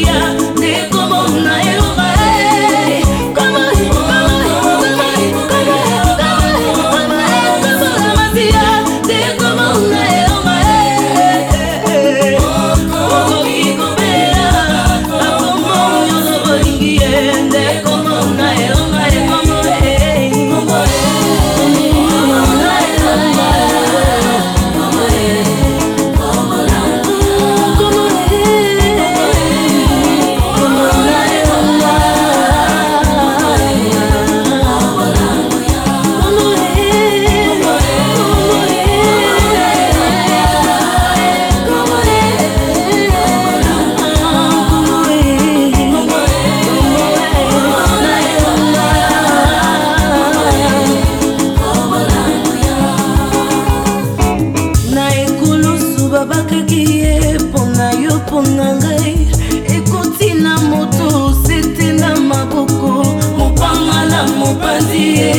yeah. bakaki ye mpo na yo mpo na ngai ekoti na moto sete na makoko mopangala mopandi ye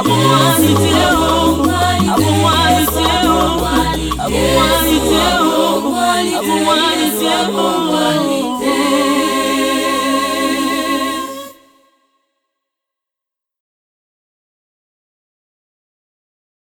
Abu Mwani